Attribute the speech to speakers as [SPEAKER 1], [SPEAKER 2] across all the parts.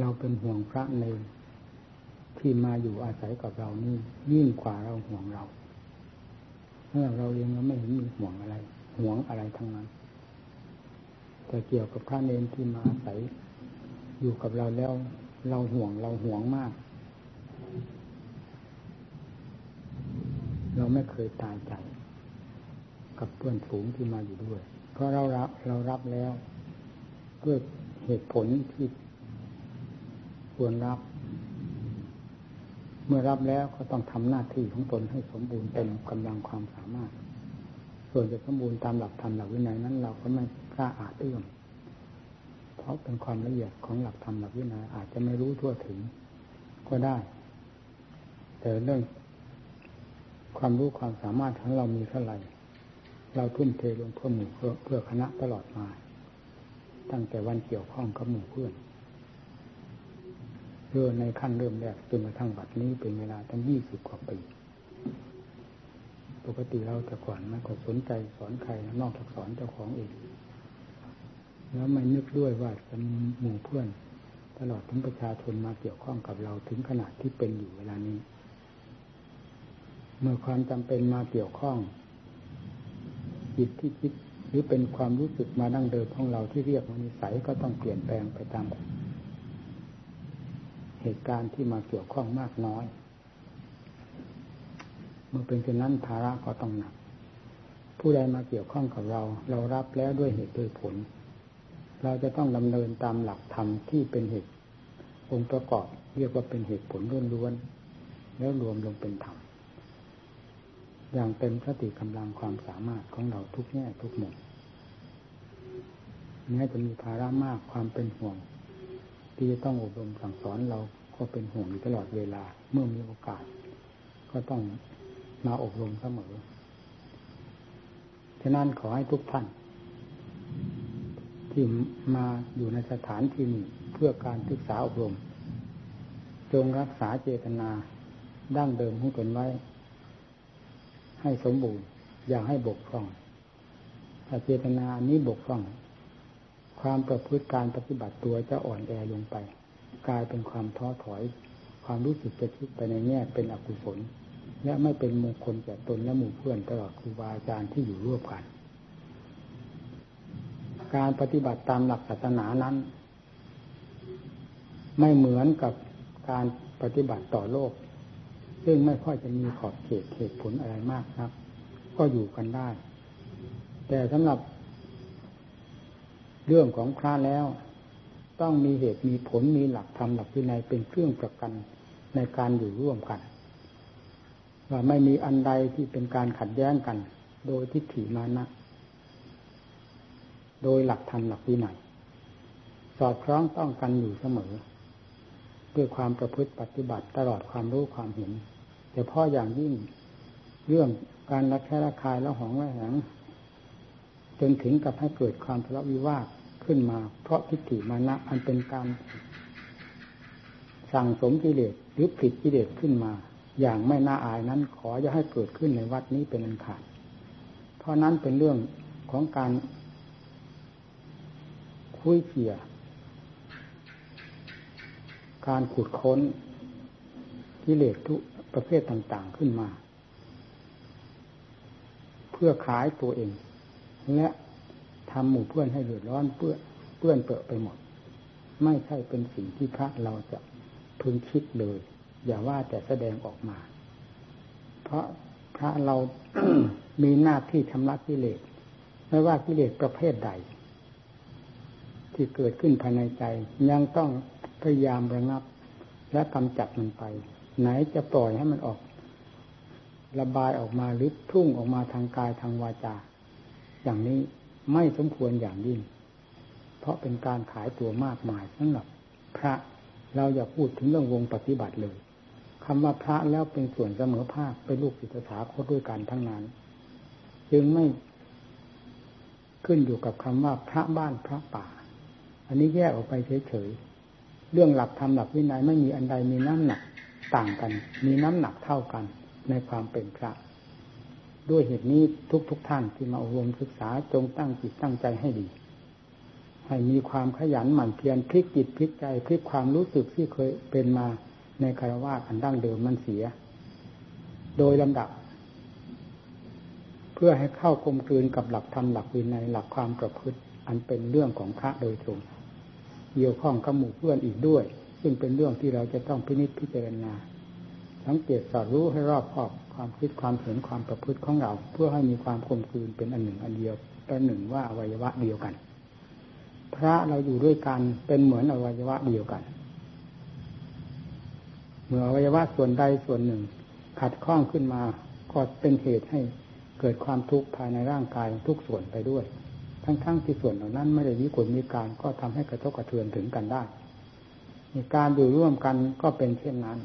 [SPEAKER 1] เราเป็นห่วงพระในที่มาอยู่อาศัยกับเรานี่ยิ่งกว่าเราห่วงเราเมื่อเราเองเราไม่เห็นมีห่วงอะไรห่วงอะไรทั้งนั้น แต่เกี่ยวกับพระเนที่มาอาศัย อยู่กับเราแล้ว เราห่วงเราห่วงมาก เราไม่เคยตายใจ กับเพื่อนฝูงที่มาอยู่ด้วย เพราะเรารับเรารับแล้วด้วยเหตุผลที่ ควรรับ เมื่อรับแล้วก็ต้องทำหน้าที่ของตนให้สมบูรณ์เต็มกำลังความสามารถ ส่วนจะสมบูรณ์ตามหลักธรรมหลักวินัยนั้น เราก็ไม่กล้าอาจเอื้อมเพราะเป็นความละเอียดของหลักธรรมหลักวินัยอาจจะไม่รู้ทั่วถึงก็ได้ แต่เรื่อง ความรู้ความสามารถของเรามีเท่าไหร่เราทุ่มเทลงเพื่อหมู่เพื่อเพื่อคณะตลอดมา ตั้งแต่วันเกี่ยวข้องกับหมู่เพื่อน เรื่อในขั้นเริ่มแรกจนกระทั่งบัดนี้เป็นเวลาตั้งยี่สิบกว่าปี ปกติเราแต่ก่อนไม่ก็สนใจสอนใครนอกจากสอนเจ้าของเองแล้วไม่นึกด้วยว่าจะมีหมู่เพื่อน ตลอดถึงประชาชนมาเกี่ยวข้องกับเราถึงขนาดที่เป็นอยู่เวลานี้ เมื่อความจำเป็นมาเกี่ยวข้องจิตที่คิดหรือเป็นความรู้สึกมาดั้งเดิมของเราที่เรียกว่านิสัยก็ต้องเปลี่ยนแปลงไปตาม เหตุการณ์ที่มาเกี่ยวข้องมากน้อย เมื่อเป็นเช่นนั้นภาระก็ต้องหนัก ผู้ใดมาเกี่ยวข้องกับเรา เรารับแล้วด้วยเหตุด้วยผล เราจะต้องดำเนินตามหลักธรรมที่เป็นเหตุ องค์ประกอบเรียกว่าเป็นเหตุผลล้วนๆแล้วรวมลงเป็นธรรมอย่างเต็มสติกำลังความสามารถของเราทุกแง่ทุกมุมแม้จะมีภาระมากความเป็นห่วง ที่จะต้องอบรมสั่งสอนเราก็เป็นห่วงอยู่ตลอดเวลา เมื่อมีโอกาส ก็ต้องมาอบรมเสมอ ฉะนั้นขอให้ทุกท่าน ที่มาอยู่ในสถานที่นี้เพื่อการศึกษาอบรม จงรักษาเจตนาดั้งเดิมของตนไว้ ให้สมบูรณ์ อย่าให้บกพร่องถ้าเจตนานี้บกพร่อง ความประพฤติการปฏิบัติตัวจะอ่อนแอลงไป กลายเป็นความท้อถอย ความรู้สึกจะคิดไปในแง่เป็นอกุศลและไม่เป็นมงคลแก่ตนและหมู่เพื่อนตลอดครูบาอาจารย์ที่อยู่ร่วมกัน การปฏิบัติตามหลักศาสนานั้น ไม่เหมือนกับการปฏิบัติต่อโลก ซึ่งไม่ค่อยจะมีขอบเขตเหตุผลอะไรมากครับ ก็อยู่กันได้ แต่สำหรับ เรื่องของพระแล้ว ต้องมีเหตุมีผลมีหลักธรรมหลักวินัยเป็นเครื่องประกันในการอยู่ร่วมกัน ว่าไม่มีอันใดที่เป็นการขัดแย้งกัน โดยทิฏฐิมานะ โดยหลักธรรมหลักวินัยสอดคล้องต้องกันอยู่เสมอ ด้วยความประพฤติปฏิบัติตลอดความรู้ความเห็นแต่พ่ออย่างยิ่งเรื่องการรักแค่ระคายแล้วหองระแหง จนถึงกับให้เกิดความทะเลาะวิวาทขึ้นมา เพราะทิฏฐิมานะอันเป็นการสั่งสมกิเลสหรือผิดกิเลสขึ้นมา อย่างไม่น่าอายนั้นขออย่าให้เกิดขึ้นในวัดนี้เป็นอันขาดเพราะนั้นเป็นเรื่องของการคุยเขี่ยการขุดค้นกิเลสทุกประเภทต่าง ๆขึ้นมา เพื่อขายตัวเอง และทำหมู่เพื่อนให้เดือดร้อนเปื้อเปื้อนเปื้อไปหมด ไม่ใช่เป็นสิ่งที่พระเราจะพึงคิดเลย อย่าว่าแต่แสดงออกมา เพราะพระเรามีหน้าที่ชำระกิเลสไม่ว่ากิเลสประเภทใด ที่เกิดขึ้นภายในใจ ยังต้องพยายามระงับ และกำจัดมันไป ไหนจะปล่อยให้มันออก ระบายออกมาหรือทุ่งออกมาทางกายทางวาจา อย่างนี้ไม่สมควรอย่างยิ่ง เพราะเป็นการขายตัวมากมายสำหรับพระเราอย่าพูดถึงเรื่องวงปฏิบัติเลยคำว่าพระแล้วเป็นส่วนเสมอภาคเป็นลูกศิษย์สาโคด้วยกันทั้งนั้น จึงไม่ขึ้นอยู่กับคำว่าพระบ้านพระป่า อันนี้แยกออกไปเฉยๆเรื่องหลักธรรมหลักวินัยไม่มีอันใดมีน้ำหนักต่างกัน มีน้ำหนักเท่ากันในความเป็นพระ ด้วยเหตุนี้ทุกๆทท่านที่มาอบรมศึกษาจงตั้งจิตตั้งใจให้ดี ให้มีความขยันหมั่นเพียรพลิกจิตพลิกใจพลิกความรู้สึกที่เคยเป็นมาในคารวะอันดั้งเดิมมันเสีย โดยลำดับ เพื่อให้เข้ากลมกลืนกับหลักธรรมหลักวินัยหลักความประพฤติ อันเป็นเรื่องของพระโดยตรงเกี่ยวข้องกับหมู่เพื่อนอีกด้วย ซึ่งเป็นเรื่องที่เราจะต้องพินิจพิจารณาสังเกตสอดรู้ให้รอบคอบ ความคิดความเห็นความประพฤติของเรา เพื่อให้มีความกลมกลืนเป็นอันหนึ่งอันเดียวเประหนึ่งว่าอวัยวะเดียวกัน พระเราอยู่ด้วยกันเป็นเหมือนอวัยวะเดียวกัน เมื่ออวัยวะส่วนใดส่วนหนึ่ง ขัดข้องขึ้นมาก็เป็นเหตุให้เกิดความทุกข์ภายในร่างกายทุกส่วนไปด้วย ทั้งๆทที่ส่วนเหล่านั้นไม่ได้มีกลมีการก็ทำให้กระทบกระเทือนถึงกันได้การอยู่ร่วมกันก็เป็นเช่นนั้น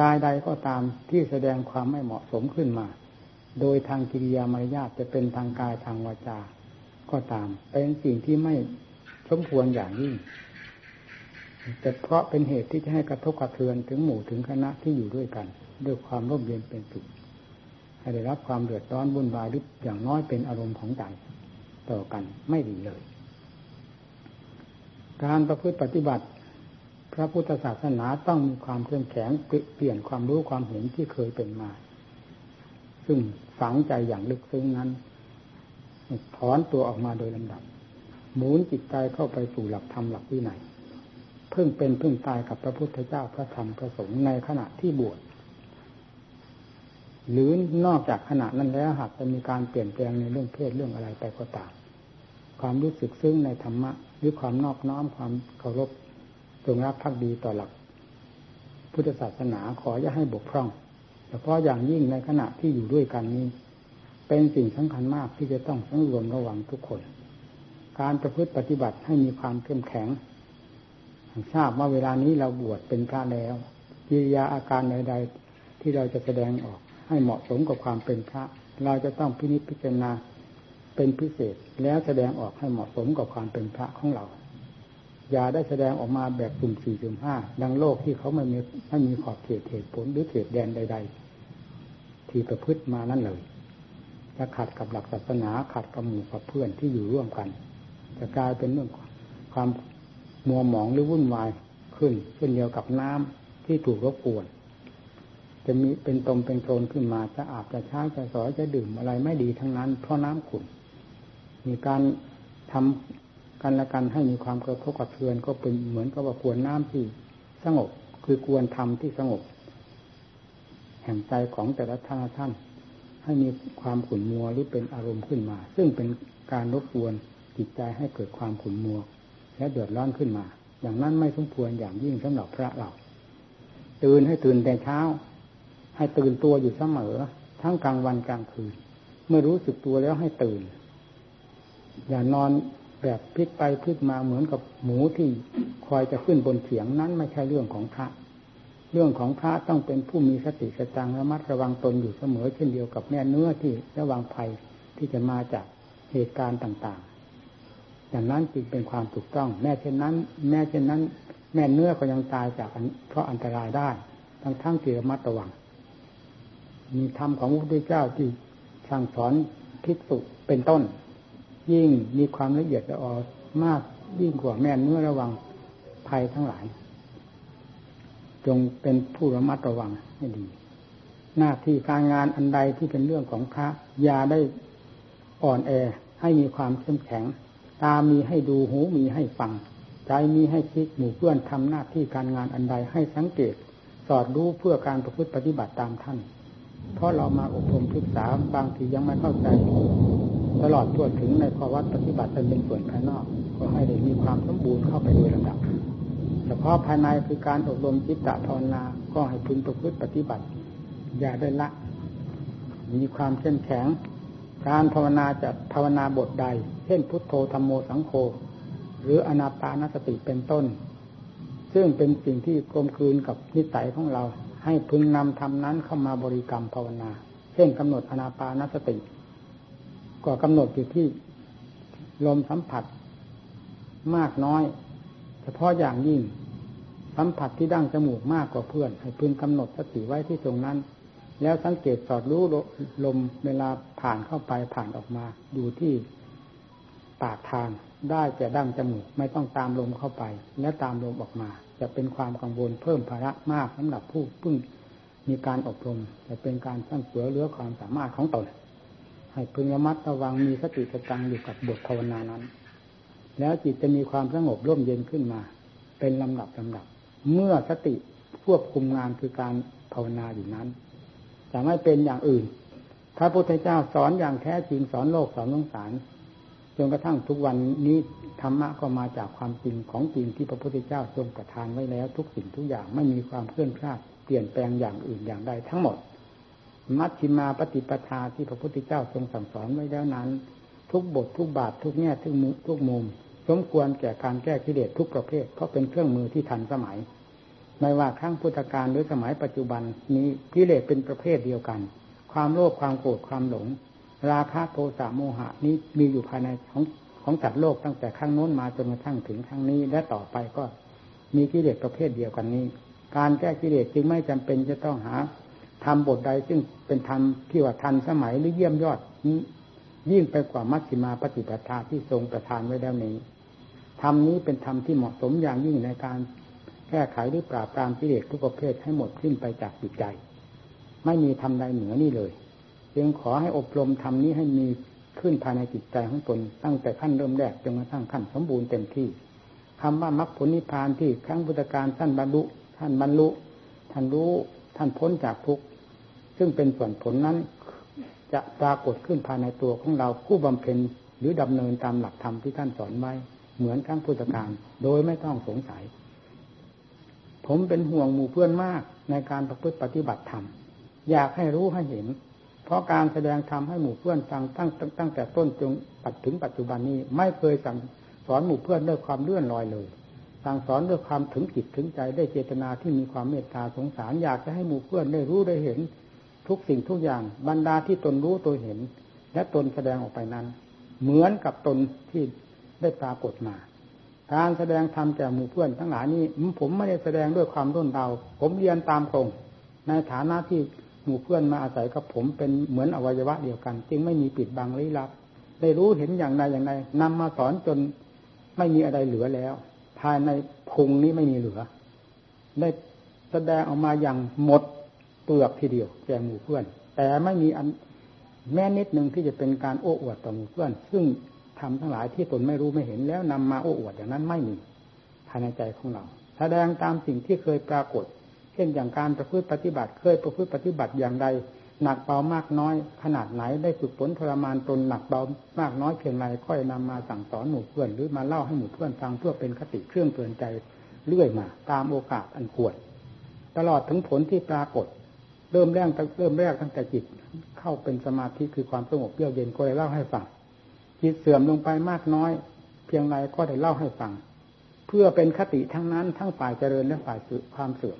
[SPEAKER 1] รายใดก็ตามที่แสดงความไม่เหมาะสมขึ้นมา โดยทางกิริยามารยาทจะเป็นทางกายทางวาจาก็ตาม เป็นสิ่งที่ไม่สมควรอย่างยิ่งแต่เพราะเป็นเหตุที่จะให้กระทบกระเทือนถึงหมู่ถึงคณะที่อยู่ด้วยกัน ด้วยความร่มเย็นเป็นสุขให้ได้รับความเดือดร้อนวุ่นวายหรืออย่างน้อยเป็นอารมณ์ของใจต่อกันไม่ดีเลย การประพฤติปฏิบัติ พระพุทธศาสนาต้องมีความเข้มแข็งเปลี่ยนความรู้ความเห็นที่เคยเป็นมา ซึ่งฝังใจอย่างลึกซึ้งนั้น ถอนตัวออกมาโดยลำดับ หมุนจิตใจเข้าไปสู่หลักธรรมหลักวินัยเพิ่งเป็นเพิ่งตายกับพระพุทธเจ้าพระธรรมพระสงฆ์ในขณะที่บวชหรือนอกจากขณะนั้นแล้วหากจะมีการเปลี่ยนแปลงในเรื่องเพศเรื่องอะไรไปก็ตามความรู้สึกซึ้งในธรรมะหรือความนอบน้อมความเคารพ จงรักภักดีต่อหลัก พุทธศาสนาขออย่าให้บกพร่องเฉพาะอย่างยิ่งในขณะที่อยู่ด้วยกันนี้ เป็นสิ่งสำคัญมากที่จะต้องสังรวมระวังทุกคน การประพฤติปฏิบัติให้มีความเข้มแข็งทราบว่าเวลานี้เราบวชเป็นพระแล้วกิริยาอาการใดๆที่เราจะแสดงออก ให้เหมาะสมกับความเป็นพระ เราจะต้องพินิจพิจารณาเป็นพิเศษแล้วแสดงออกให้เหมาะสมกับความเป็นพระของเรา อย่าได้แสดงออกมาแบบกลุ่มสี่กลุ่มห้าดังโลกที่เขาไม่มีไม่มีขอบเขตเหตุผลหรือเขตแดนใด ๆ ที่ประพฤติมานั่นเลยจะขัดกับหลักศาสนาขัดกับหมู่กับเพื่อนที่อยู่ร่วมกันจะกลายเป็นเรื่องความมัวหมองหรือวุ่นวายขึ้นเช่นเดียวกับน้ำที่ถูกรบกวน จะมีเป็นตมเป็นโคลนขึ้นมาจะอาบจะช้าจะสอยจะดื่มอะไรไม่ดีทั้งนั้น เพราะน้ำขุ่นมีการทำ กันละกันให้มีความกระทบกระเทือนก็เป็นเหมือนกับว่าควรน้ำที่สงบ คือควรทำที่สงบ แห่งใจของแต่ละท่านท่าน ให้มีความขุ่นมัวหรือเป็นอารมณ์ขึ้นมา ซึ่งเป็นการรบกวนจิตใจให้เกิดความขุ่นมัว และเดือดร้อนขึ้นมา อย่างนั้นไม่สมควรอย่างยิ่งสำหรับพระเรา ตื่นให้ตื่นแต่เช้า ให้ตื่นตัวอยู่เสมอ ทั้งกลางวันกลางคืน เมื่อรู้สึกตัวแล้วให้ตื่น อย่านอน แบบพลิกไปพลิกมาเหมือนกับหมูที่คอยจะขึ้นบนเขียงนั้นไม่ใช่เรื่องของพระ เรื่องของพระต้องเป็นผู้มีสติสตังระมัดระวังตนอยู่เสมอเช่นเดียวกับแม่เนื้อที่ระวังภัยที่จะมาจากเหตุการณ์ต่างอย่างนั้นจึงเป็นความถูกต้อง แม้เช่นนั้น แม้เช่นนั้น แม่เนื้อก็ยังตายจากเพราะอันตรายได้ ทั้งทั้งที่ระมัดระวัง มีธรรมของพระพุทธเจ้าที่สั่งสอนภิกษุเป็นต้น ยิ่งมีความละเอียดละออมากยิ่งกว่าแม่เนื้อระวังภัยทั้งหลาย จงเป็นผู้ระมัดระวังให้ดี หน้าที่การงานอันใดที่เป็นเรื่องของพระยาได้อ่อนแอให้มีความเข้มแข็ง ตามีให้ดูหูมีให้ฟัง ใจมีให้คิดหมู่เพื่อนทำหน้าที่การงานอันใดให้สังเกต สอดรู้เพื่อการประพฤติปฏิบัติตามท่าน เพราะเรามาอบรมศึกษาบางทียังไม่เข้าใจ ตลอดทั่วถึงในภาวะปฏิบัติเป็นส่วนภายนอก ก็ให้ได้มีความสมบูรณ์เข้าไปโดยลำดับเฉพาะภายในคือการอบรมจิตตภาวนาก็ให้พึงประพฤติปฏิบัติ อย่าได้ละ มีความเข้มแข็ง การภาวนาจะภาวนาบทใด เช่นพุทโธธรรมโมสังโฆหรืออนาปานสติเป็นต้น ซึ่งเป็นสิ่งที่กลมกลืนกับนิสัยของเรา ให้พึงนำธรรมนั้นเข้ามาบริกรรมภาวนา เช่นกำหนดอนาปานสติ ก็กำหนดอยู่ที่ลมสัมผัส มากน้อย เฉพาะอย่างยิ่ง สัมผัสที่ดั้งจมูกมากกว่าเพื่อน ให้พึงกำหนดสติไว้ที่ตรงนั้น แล้วสังเกตสอดรู้ลมเวลาผ่านเข้าไปผ่านออกมา อยู่ที่ปากทางได้แต่ดั้งจมูกไม่ต้องตามลมเข้าไป และตามลมออกมา จะเป็นความกังวลเพิ่มภาระมากสำหรับผู้พึ่งมีการอบรม จะเป็นการสร้างเสือเลือความสามารถของตน ให้พึงระมัดระวังมีสติสตังอยู่กับบทภาวนานั้น แล้วจิตจะมีความสงบร่มเย็นขึ้นมา เป็นลำดับลำดับ เมื่อสติควบคุมงานคือการภาวนาอยู่นั้นจะไม่เป็นอย่างอื่นพระพุทธเจ้าสอนอย่างแท้จริงสอนโลกสอนสงสารจนกระทั่งทุกวันนี้ธรรมะก็มาจากความจริงของจริงที่พระพุทธเจ้าทรงประทานไว้แล้ว ทุกสิ่งทุกอย่างไม่มีความเคลื่อนคลาดเปลี่ยนแปลงอย่างอื่นอย่างใดทั้งหมด มัชฌิมาปฏิปทาที่พระพุทธเจ้าทรงสั่งสอนไว้แล้วนั้น ทุกบททุกบาททุกแง่ทุกมุมทุกมุม สมควรแก่การแก้กิเลสทุกประเภท เพราะเป็นเครื่องมือที่ทันสมัย ไม่ว่าครั้งพุทธกาลหรือสมัยปัจจุบันนี้กิเลสเป็นประเภทเดียวกัน ความโลภความโกรธความหลง ราคะโทสะโมหะนี้มีอยู่ภายในของของสัตว์โลกตั้งแต่ครั้งโน้นมาจนกระทั่งถึงครั้งนี้ และต่อไปก็มีกิเลสประเภทเดียวกันนี้ การแก้กิเลสจึงไม่จำเป็นจะต้องหา ทำบทใดซึ่งเป็นธรรมที่ว่าทันสมัยหรือเยี่ยมยอดยิ่งไปกว่ามัชฌิมาปฏิปทาที่ทรงประทานไว้แล้วนี้ธรรมนี้เป็นธรรมที่เหมาะสมอย่างยิ่งในการแก้ไขหรือปราบปรามกิเลสทุกประเภทให้หมดสิ้นไปจากจิตใจ ไม่มีทำใดเหนือนี่เลย จึงขอให้อบรมธรรมนี้ให้มีขึ้นภายในจิตใจของตนตั้งแต่ขั้นเริ่มแรกจนกระทั่งขั้นสมบูรณ์เต็มที่คำว่ามรรคผลนิพพานที่ครั้งพุทธการท่านบรรลุท่านบรรลุท่านรู้ท่านพ้นจากทุกข์ ซึ่งเป็นส่วนผลนั้น จะปรากฏขึ้นภายในตัวของเราผู้บำเพ็ญหรือดำเนินตามหลักธรรมที่ท่านสอนไว้ เหมือนครั้งพุทธการโดยไม่ต้องสงสัย ผมเป็นห่วงหมู่เพื่อนมากในการประพฤติปฏิบัติธรรมอยากให้รู้ให้เห็น เพราะการแสดงธรรมให้หมู่เพื่อนฟังตั้งตั้งแต่ต้นจนปัจถึงปัจจุบันนี้ไม่เคยสั่งสอนหมู่เพื่อนด้วยความเลื่อนลอยเลย สั่งสอนด้วยความถึงจิตถึงใจได้เจตนาที่มีความเมตตาสงสารอยากจะให้หมู่เพื่อนได้รู้ได้เห็น ทุกสิ่งทุกอย่างบรรดาที่ตนรู้ตัวเห็น และตนแสดงออกไปนั้น เหมือนกับตนที่ได้ปรากฏมา การแสดงธรรมแก่หมู่เพื่อนทั้งหลายนี้ผมไม่ได้แสดงด้วยความร่นเดาผมเรียนตามตรงในฐานะที่หมู่เพื่อนมาอาศัยกับผมเป็นเหมือนอวัยวะเดียวกัน จึงไม่มีปิดบังลี้ลับ ได้รู้เห็นอย่างใดอย่างใดนำมาสอนจนไม่มีอะไรเหลือแล้ว ภายในพุงนี้ไม่มีเหลือ ได้แสดงออกมาอย่างหมด เปลือกทีเดียวแก่หมู่เพื่อน แต่ไม่มีอันแม้นิดหนึ่งที่จะเป็นการโอ้อวดต่อหมู่เพื่อน ซึ่งทำทั้งหลายที่ตนไม่รู้ไม่เห็นแล้วนำมาโอ้อวดอย่างนั้นไม่มีภายในใจของเรา แสดงตามสิ่งที่เคยปรากฏ เช่นอย่างการประพฤติปฏิบัติ เคยประพฤติปฏิบัติอย่างใดหนักเบามากน้อย ขนาดไหนได้ฝึกฝนทรมานตนหนักเบามากน้อยเพียงไรค่อยนำมาสั่งสอนหมู่เพื่อน หรือมาเล่าให้หมู่เพื่อนฟังเพื่อเป็นคติเครื่องเตือนใจเรื่อยมา ตามโอกาสอันควร ตลอดถึงผลที่ปรากฏ เริ่มแรกเริ่มแรกตั้งแต่จิต เข้าเป็นสมาธิคือความสงบเยือกเย็นก็ได้เล่าให้ฟังจิตเสื่อมลงไปมากน้อย เพียงไรก็ได้เล่าให้ฟัง เพื่อเป็นคติทั้งนั้นทั้งฝ่ายเจริญและฝ่ายความเสื่อม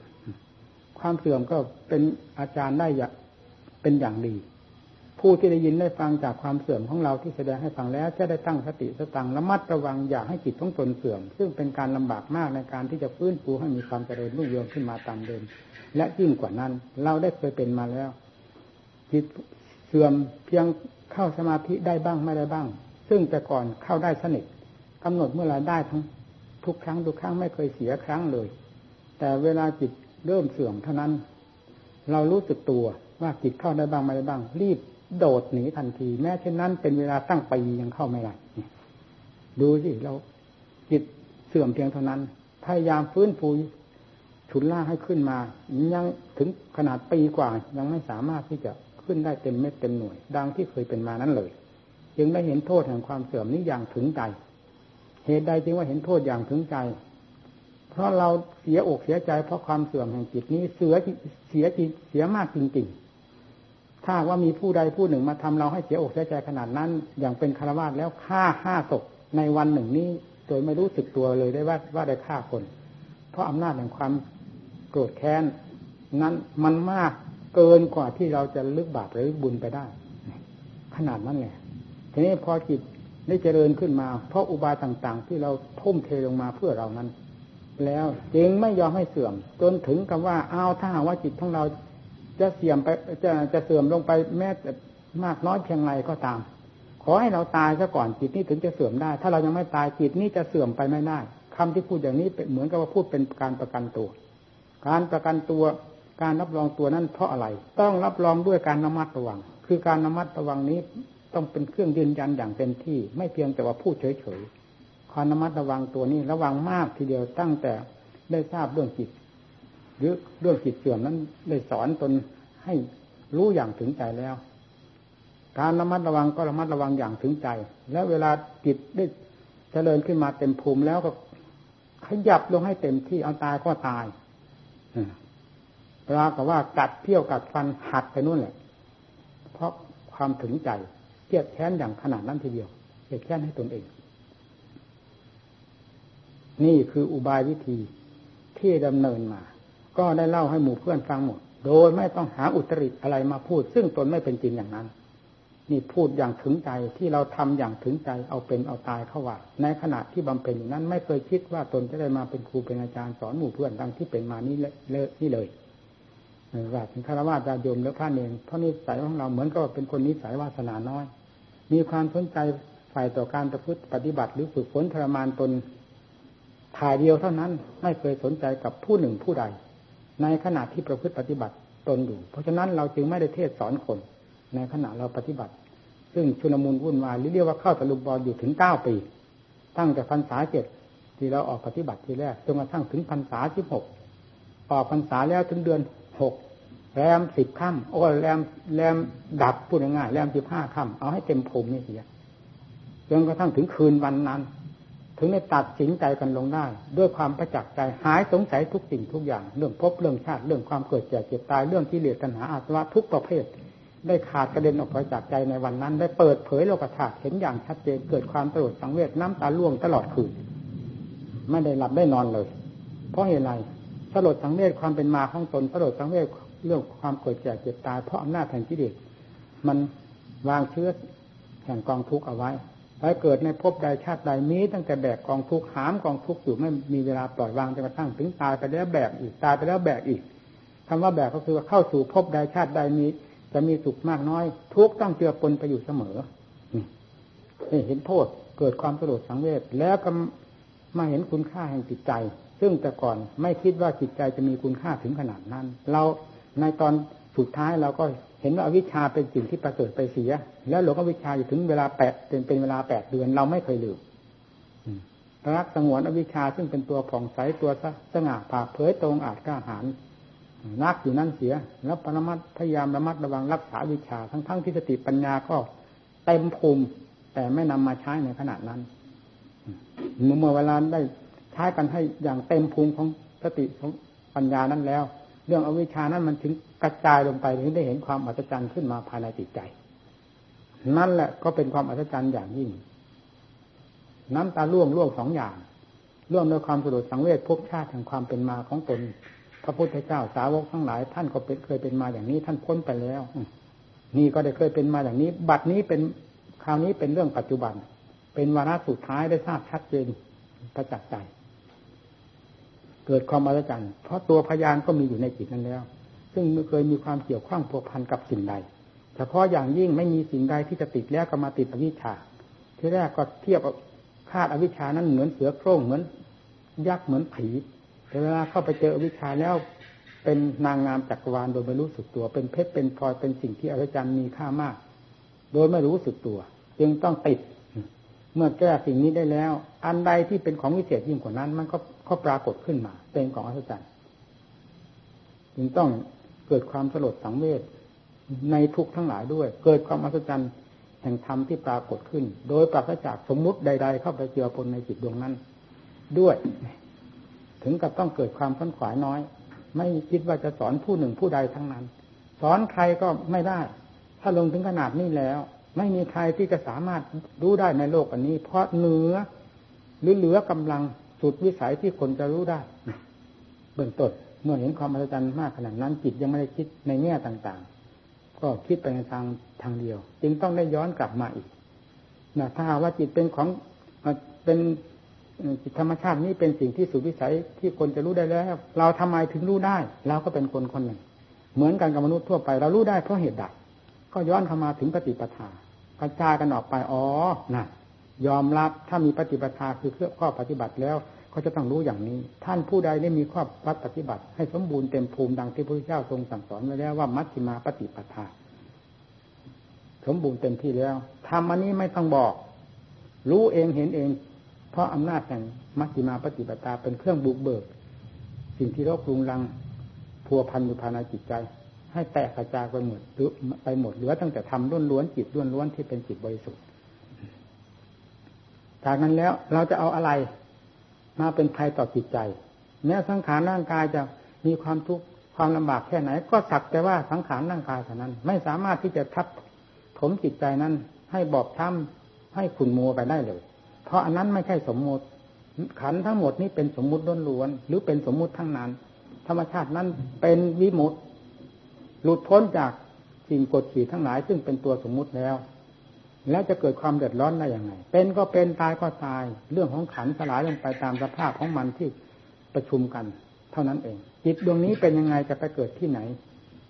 [SPEAKER 1] ความเสื่อมก็เป็นอาจารย์ได้เป็นอย่างดี ผู้ที่ได้ยินได้ฟังจากความเสื่อมของเราที่แสดงให้ฟังแล้ว จะได้ตั้งสติสตังระมัดระวังอย่าให้จิตของตนเสื่อม ซึ่งเป็นการลำบากมากในการที่จะฟื้นฟูให้มีความเจริญรุ่งเรืองขึ้นมาตามเดิม และยิ่งกว่านั้น เราได้เคยเป็นมาแล้ว จิตเสื่อมเพียงเข้าสมาธิได้บ้างไม่ได้บ้าง ซึ่งแต่ก่อนเข้าได้สนิทกำหนดเมื่อไรได้ทั้งทุกครั้งทุกครั้งไม่เคยเสียครั้งเลย แต่เวลาจิตเริ่มเสื่อมเท่านั้น เรารู้สึกตัวว่าจิตเข้าได้บ้างไม่ได้บ้าง รีบโดดหนีทันที แม้เช่นนั้นเป็นเวลาตั้งปียังเข้าไม่ได้ดูสิเราจิตเสื่อมเพียงเท่านั้น พยายามฟื้นฟู ฉุนล่าให้ขึ้นมา ยังถึงขนาดปีกว่า ยังไม่สามารถที่จะขึ้นได้เต็มเม็ดเต็มหน่วย ดังที่เคยเป็นมานั้นเลย จึงได้เห็นโทษแห่งความเสื่อมนี้อย่างถึงใจ เหตุใดจึงว่าเห็นโทษอย่างถึงใจ เพราะเราเสียอกเสียใจ เพราะความเสื่อมแห่งจิตนี้เสือเสียจิตเสียมากจริงๆ ถ้าว่ามีผู้ใดผู้หนึ่งมาทำเราให้เสียอกเสียใจขนาดนั้น อย่างเป็นคารวะแล้วฆ่าห้าศพในวันหนึ่งนี้ โดยไม่รู้สึกตัวเลยได้ว่าว่าได้ฆ่าคน เพราะอำนาจแห่งความ โกรธแค้น นั้นมันมากเกินกว่าที่เราจะลึกบาปหรือบุญไปได้ ขนาดนั้นไงทีนี้พอจิตได้เจริญขึ้นมา เพราะอุบายต่าง ๆ ที่เราทุ่มเทลงมาเพื่อเรานั้น แล้วจึงไม่ยอมให้เสื่อม จนถึงกับว่าเอาถ้าว่าจิตของเราจะเสื่อมไปจะจะเสื่อมลงไปแม้แต่มากน้อยเพียงไรก็ตาม ขอให้เราตายซะก่อนจิตนี้ถึงจะเสื่อมได้ ถ้าเรายังไม่ตายจิตนี้จะเสื่อมไปไม่ได้คำที่พูดอย่างนี้เป็นเหมือนกับว่าพูดเป็นการประกันตัว การประกันตัวการรับรองตัวนั้นเพราะอะไร ต้องรับรองด้วยการระมัดระวัง คือการระมัดระวังนี้ต้องเป็นเครื่องยืนยันอย่างเต็มที่ ไม่เพียงแต่ว่าพูดเฉยๆความระมัดระวังตัวนี้ระวังมากทีเดียวตั้งแต่ได้ทราบเรื่องจิตหรือเรื่องจิตเสื่อมนั้นได้สอนตนให้รู้อย่างถึงใจแล้ว การระมัดระวังก็ระมัดระวังอย่างถึงใจ แล้วเวลาจิตได้เจริญขึ้นมาเต็มภูมิแล้วก็ขยับลงให้เต็มที่เอาตายก็ตาย เวลากับว่ากัดเที่ยวกัดฟันหัดไปนู่นแหละ เพราะความถึงใจเกียดแค้นอย่างขนาดนั้นทีเดียวเกียดแค้นให้ตนเอง นี่คืออุบายวิธีที่ดำเนินมา ก็ได้เล่าให้หมู่เพื่อนฟังหมด โดยไม่ต้องหาอุตริอะไรมาพูด ซึ่งตนไม่เป็นจริงอย่างนั้น นี่พูดอย่างถึงใจที่เราทำอย่างถึงใจเอาเป็นเอาตายเข้าว่าในขณะที่บำเพ็ญอยู่นั้น ไม่เคยคิดว่าตนจะได้มาเป็นครูเป็นอาจารย์สอนหมู่เพื่อนดังที่เป็นมานี้เลยนี่เลยว่าถึงคารวะญาโยมแล้วพระเนรเพราะนิสัยของเราเหมือนกับเป็นคนนิสัยวาสนาน้อย มีความสนใจฝ่ายต่อการประพฤติปฏิบัติหรือฝึกฝนทรมานตนถ่ายเดียวเท่านั้นไม่เคยสนใจกับผู้หนึ่งผู้ใด ในขณะที่ประพฤติปฏิบัติตนอยู่ เพราะฉะนั้นเราจึงไม่ได้เทศสอนคน ในขณะเราปฏิบัติ ซึ่งชุนมุนวุ่นวายหรือเรียกว่าเข้าตะลุมบอลอยู่ถึงเก้าปี ตั้งแต่พรรษาเจ็ดที่เราออกปฏิบัติทีแรกจนกระทั่งถึงพรรษาสิบหกออกพรรษาแล้วถึงเดือนหกแรมสิบค่ำโอ้แรมแรมดับพูดง่ายๆแรมสิบห้าค่ำเอาให้เต็มภูมินี่เสียจนกระทั่งถึงคืนวันนั้น ถึงได้ตัดสินใจกันลงได้ ด้วยความประจักษ์ใจหายสงสัยทุกสิ่งทุกอย่าง เรื่องพบเรื่องชาติเรื่องความเกิดแก่เจ็บตายเรื่องที่เหลือตัณหาอาสวะทุกประเภท ได้ขาดกระเด็นออกไปจากใจในวันนั้น ได้เปิดเผยโลกธาตุเห็นอย่างชัดเจนเกิดความตรวจสังเวชน้ำตาล่วงตลอดคืนไม่ได้หลับได้นอนเลย เพราะเหตุไรสลดสังเวชความเป็นมาของตนสลดสังเวชเรื่องความเกิดแก่เจ็บตายเพราะอำนาจแห่งกิเลสมันวางเชื้อแห่งกองทุกข์เอาไว้ไว้วเกิดในภพใดชาติใดนี้ตั้งแต่แบกกองทุกข์หามกองทุกข์อยู่ไม่มีเวลาปล่อยวางจนกระทั่งถึงตายไปแล้วแบกอีกตายไปแล้วแบกอีกคำว่าแบกก็คือเข้าสู่ภพใดชาติใดนี้ จะมีสุขมากน้อย ทุกต้องเจือปนไปอยู่เสมอนี่เห็นโทษเกิดความสลดสังเวชแล้วก็มาเห็นคุณค่าแห่งจิตใจ ซึ่งแต่ก่อนไม่คิดว่าจิตใจจะมีคุณค่าถึงขนาดนั้น เราในตอนสุดท้ายเราก็เห็นว่าวิชาเป็นสิ่งที่ประเสริฐไปเสีย แล้วหลวงวิชาอยู่ถึงเวลาแปดเป็นเป็นเวลาแปดเดือนเราไม่เคยลืมรักสงวนอวิชาซึ่งเป็นตัวผ่องใสตัวสง่าผ่าเผยตรงอาจกล้าหาญ นักอยู่นั่นเสีย แล้วปรมัตพยายามระมัดระวังรักษาวิชา ทั้งทั้งที่สติปัญญาก็เต็มภูมิ แต่ไม่นำมาใช้ในขณะนั้น เมื่อเวลาได้ใช้กันให้อย่างเต็มภูมิของสติของปัญญานั้นแล้ว เรื่องอวิชานั้นมันถึงกระจายลงไปถึงได้เห็นความอัศจรรย์ขึ้นมาภายในจิตใจ นั่นแหละก็เป็นความอัศจรรย์อย่างยิ่ง น้ำตาล่วงล่วงสองอย่างร่วมด้วยความสลดสังเวชภพชาติแห่งความเป็นมาของตน พระพุทธเจ้าสาวกทั้งหลาย ท่านก็เป็นเคยเป็นมาอย่างนี้ ท่านพ้นไปแล้ว นี่ก็ได้เคยเป็นมาอย่างนี้ บัดนี้เป็นคราวนี้เป็นเรื่องปัจจุบัน เป็นวาระสุดท้ายได้ทราบชัดเจนประจักษ์ใจ เกิดความอัศจรรย์เพราะตัวพยานก็มีอยู่ในจิตนั้นแล้ว ซึ่งม่เคยมีความเกี่ยวข้องผัวพันกับสิ่งใดเฉพาะอย่างยิ่งไม่มีสิ่งใดที่จะติดแล้วก็มาติดอวิชชาที่แรกก็เทียบคาดอวิชชานั้นเหมือนเสือโคร่งเหมือนยักษ์เหมือนผี แต่เวลาเข้าไปเจออวิชชาแล้วเป็นนางงามจักรวาลโดยไม่รู้สึกตัว เป็นเพชรเป็นพลอยเป็นสิ่งที่อัศจรรย์มีค่ามาก โดยไม่รู้สึกตัว จึงต้องติด เมื่อแก้สิ่งนี้ได้แล้ว อันใดที่เป็นของวิเศษยิ่งกว่านั้น มันก็ก็ปรากฏขึ้นมา เป็นของอัศจรรย์จึงต้องเกิดความสลดสังเวชในทุกทั้งหลายด้วย เกิดความอัศจรรย์แห่งธรรมที่ปรากฏขึ้น โดยปราศจากสมมุติใด ๆ เข้าไปเจือปนในจิตดวงนั้น ด้วย ถึงกับต้องเกิดความขันขวายน้อย ไม่คิดว่าจะสอนผู้หนึ่งผู้ใดทั้งนั้น สอนใครก็ไม่ได้ ถ้าลงถึงขนาดนี้แล้ว ไม่มีใครที่จะสามารถรู้ได้ในโลกอันนี้ เพราะเหนือหรือเหลือกำลังสุดวิสัยที่คนจะรู้ได้ เบื้องต้นเมื่อเห็นความอัศจรรย์มากขนาดนั้นจิตยังไม่ได้คิดในแง่ต่างๆ ก็คิดไปในทางทางเดียว จึงต้องได้ย้อนกลับมาอีกนะถ้าหากว่าจิตเป็นของเป็น ธรรมชาตินี้เป็นสิ่งที่สุดวิสัยที่คนจะรู้ได้แล้ว เราทำไมถึงรู้ได้เราก็เป็นคนคนหนึ่ง เหมือนกันกับมนุษย์ทั่วไป เรารู้ได้เพราะเหตุใดก็ย้อนเข้ามาถึงปฏิปทากระจายกันออกไปอ๋อน่ะ ยอมรับถ้ามีปฏิปทาคือเครื่องข้อปฏิบัติแล้วเขาจะต้องรู้อย่างนี้ ท่านผู้ใดได้มีข้อวัดปฏิบัติ ให้สมบูรณ์เต็มภูมิดังที่พระพุทธเจ้าทรงสั่งสอนไว้แล้วว่ามัชฌิมาปฏิปทา สมบูรณ์เต็มที่แล้วทำอันนี้ไม่ต้องบอก รู้เองเห็นเอง เพราะอำนาจแห่งมัชฌิมาปฏิปทาเป็นเครื่องบุกเบิก สิ่งที่รบกรุงรังพัวพันอยู่ภายในจิตใจ ให้แตกกระจายไปหมดหรือไปหมดเหลือตั้งแต่ทำล้วนล้วนจิตล้วนล้วนที่เป็นจิตบริสุทธิ์จากนั้นแล้วเราจะเอาอะไรมาเป็นภัยต่อจิตใจ แม้สังขารร่างกายจะมีความทุกข์ความลำบากแค่ไหน ก็สักแต่ว่าสังขารร่างกายเท่านั้น ไม่สามารถที่จะทับถมจิตใจนั้น ให้บอบช้ำให้ขุ่นมัวไปได้เลย ราะอันนั้นไม่ใช่สมมติ ขันทั้งหมดนี้เป็นสมมุติล้วนหรือเป็นสมมุติทั้งนั้น ธรรมชาตินั้นเป็นวิมุตหลุดพ้นจากสิ่งกดขี่ทั้งหลาย ซึ่งเป็นตัวสมมุติแล้ว แล้วจะเกิดความเดือดร้อนได้อย่างไรเป็นก็เป็นตายก็ตาย เรื่องของขันสลายลงไปตามสภาพของมันที่ประชุมกัน เท่านั้นเอง จิตดวงนี้เป็นยังไงจะไปเกิดที่ไหน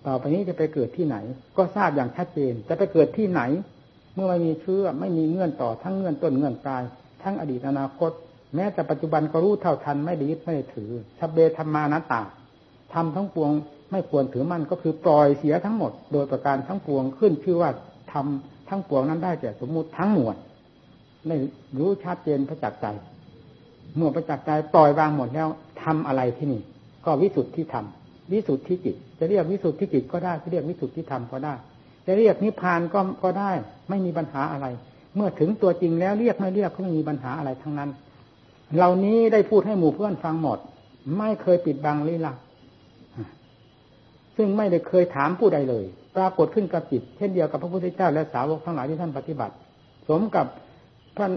[SPEAKER 1] ต่อไปนี้จะไปเกิดที่ไหน ก็ทราบอย่างชัดเจน จะไปเกิดที่ไหน เมื่อไม่มีเชื่อไม่มีเงื่อนต่อทั้งเงื่อนต้นเงื่อนปลาย ทั้งอดีตอนาคต แม้แต่ปัจจุบันก็รู้เท่าทันไม่ดีไม่ได้ถือสเบธรรมานาตาทำทั้งปวงไม่ควรถือมันก็คือปล่อยเสียทั้งหมด โดยประการทั้งปวงขึ้นชื่อว่าทำทั้งปวงนั้นได้แต่สมมุติทั้งมวลไม่รู้ชัดเจนประจักษ์ใจ เมื่อประจักษ์ใจปล่อยวางหมดแล้วทำอะไรที่นี่ ก็วิสุทธิธรรมวิสุทธิจิต จะเรียกวิสุทธิจิตก็ได้จะเรียกวิสุทธิธรรมก็ได้ จะเรียกนิพพานก็ก็ได้ ไม่มีปัญหาอะไร เมื่อถึงตัวจริงแล้วเรียกไม่เรียกก็ไม่มีปัญหาอะไรทั้งนั้น เหล่านี้ได้พูดให้หมู่เพื่อนฟังหมด ไม่เคยปิดบังลี้ลับซึ่งไม่ได้เคยถามผู้ใดเลย ปรากฏขึ้นกับจิตเช่นเดียวกับพระพุทธเจ้าและสาวกทั้งหลายที่ท่านปฏิบัติ สมกับพระ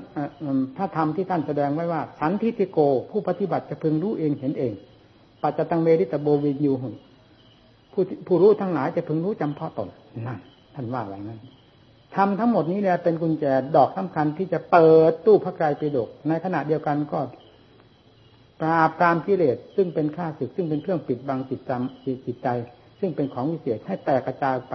[SPEAKER 1] พระธรรมที่ท่านแสดงไว้ว่า สันทิติโก ผู้ปฏิบัติจะพึงรู้เองเห็นเอง ปัจจตังเมริตโบวิยูหุผู้ผู้รู้ทั้งหลายจะพึงรู้จำเพาะตนนั่นท่านว่าอย่างนั้น ทำทั้งหมดนี้แหละเป็นกุญแจดอกสำคัญที่จะเปิดตู้พระไกรปิฎกในขณะเดียวกันก็ปราบปรามกิเลสซึ่งเป็นข้าศึกซึ่งเป็นเครื่องปิดบังจิตจำจิตใจ ซึ่งเป็นของวิเศษให้แตกกระจายไป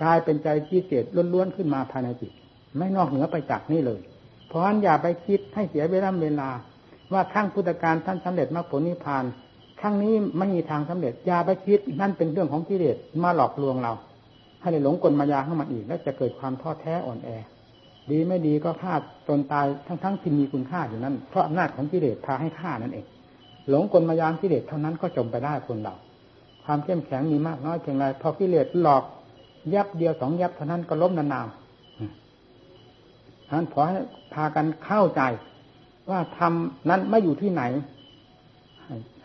[SPEAKER 1] กลายเป็นใจวิเศษล้วนๆขึ้นมาภายในจิต ไม่นอกเหนือไปจากนี่เลย เพราะฉะนั้นอย่าไปคิดให้เสียเวลาเวลา ว่าทั้งพุทธการท่านสำเร็จมรรคผลนิพพานทั้งนี้ไม่มีทางสำเร็จอย่าไปคิดนั่นเป็นเรื่องของกิเลสมาหลอกลวงเรา ให้ในหลงกลมายาเข้ามาอีก แล้วจะเกิดความท้อแท้อ่อนแอ ดีไม่ดีก็ฆ่าตนตายทั้งๆที่มีคุณค่าอยู่นั้นเพราะอำนาจของกิเลสพาให้ฆ่านั่นเอง หลงกลมายากิเลสเท่านั้นก็จมไปได้คนเราความเข้มแข็งมีมากน้อยเพียงไรพอกิเลสหลอกยับเดียวสองยับเท่านั้นก็ล้มนานๆฉะนั้นขอให้พากันเข้าใจ ว่าธรรมนั้นไม่อยู่ที่ไหน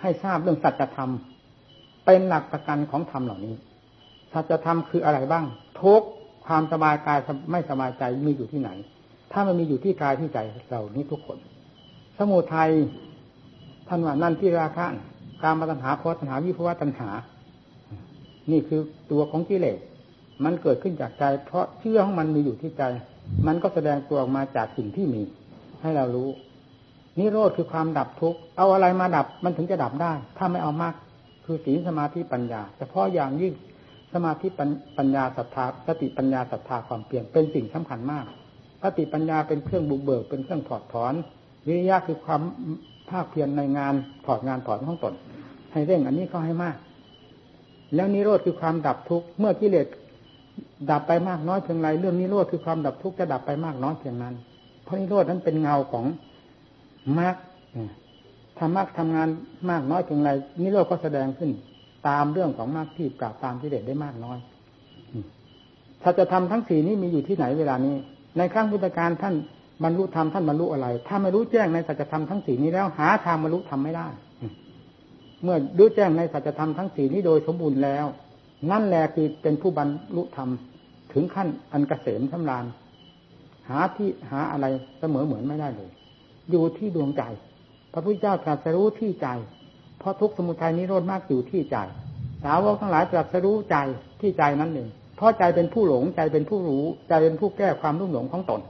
[SPEAKER 1] ให้ทราบเรื่องสัจธรรม เป็นหลักประกันของธรรมเหล่านี้ สัจธรรมคืออะไรบ้าง ทุกความสบายกายไม่สบายใจมีอยู่ที่ไหน ถ้ามันมีอยู่ที่กายที่ใจเรานี้ทุกคน สมุทัยท่านว่านั่นที่ราคะการมาตัญหาเพราะตัญหาวิภวะตัญหา นี่คือตัวของกิเลสมันเกิดขึ้นจากใจ เพราะเชื่อของมันมีอยู่ที่ใจ มันก็แสดงตัวออกมาจากสิ่งที่มี ให้เรารู้นิโรธคือความดับทุกข์เอาอะไรมาดับมันถึงจะดับได้ ถ้าไม่เอามากคือศีลสมาธิปัญญา เฉพาะอย่างยิ่ง สมาธิปัญญาศรัทธาสติปัญญาศรัทธาความเปลี่ยนเป็นสิ่งสำคัญมากสติปัญญาเป็นเครื่องบุกเบิกเป็นเครื่องถอดถอนวิริยะคือความภาคเพียรในงานถอดงานถอดของตนให้เร่งอันนี้ก็ให้มาก แล้วนิโรธคือความดับทุกข์เมื่อกิเลสดับไปมากน้อยเพียงไรเรื่องนิโรธคือความดับทุกข์จะดับไปมากน้อยเพียงนั้น เพราะนิโรธนั้นเป็นเงาของมรรคทำมรรคทำงานมากน้อยเพียงไรนิโรธก็แสดงขึ้น ตามเรื่องของมรรคที่ปราบตามกิเลสได้มากน้อยถ้าจะทำทั้งสี่นี้มีอยู่ที่ไหนเวลานี้ ในครั้งพุทธการท่านบรรลุธรรมท่านบรรลุอะไร ถ้าไม่รู้แจ้งในสัจธรรมทั้งสี่นี้แล้ว หาทางบรรลุธรรมไม่ได้ เมื่อรู้แจ้งในสัจธรรมทั้งสี่นี้โดยสมบูรณ์แล้ว นั่นแหละคือเป็นผู้บรรลุธรรมถึงขั้นอันกเกษมสำราญ หาที่หาอะไรเสมอเหมือนไม่ได้เลย อยู่ที่ดวงใจ พระพุทธเจ้าตรัสรู้ที่ใจ เพราะทุกสมุทัยนิโรธมากอยู่ที่ใจสาวกทั้งหลายตรัสรู้ใจที่ใจนั้นเองเพราะใจเป็นผู้หลงใจเป็นผู้รู้ใจเป็นผู้แก้ความรุ่มหลงของตน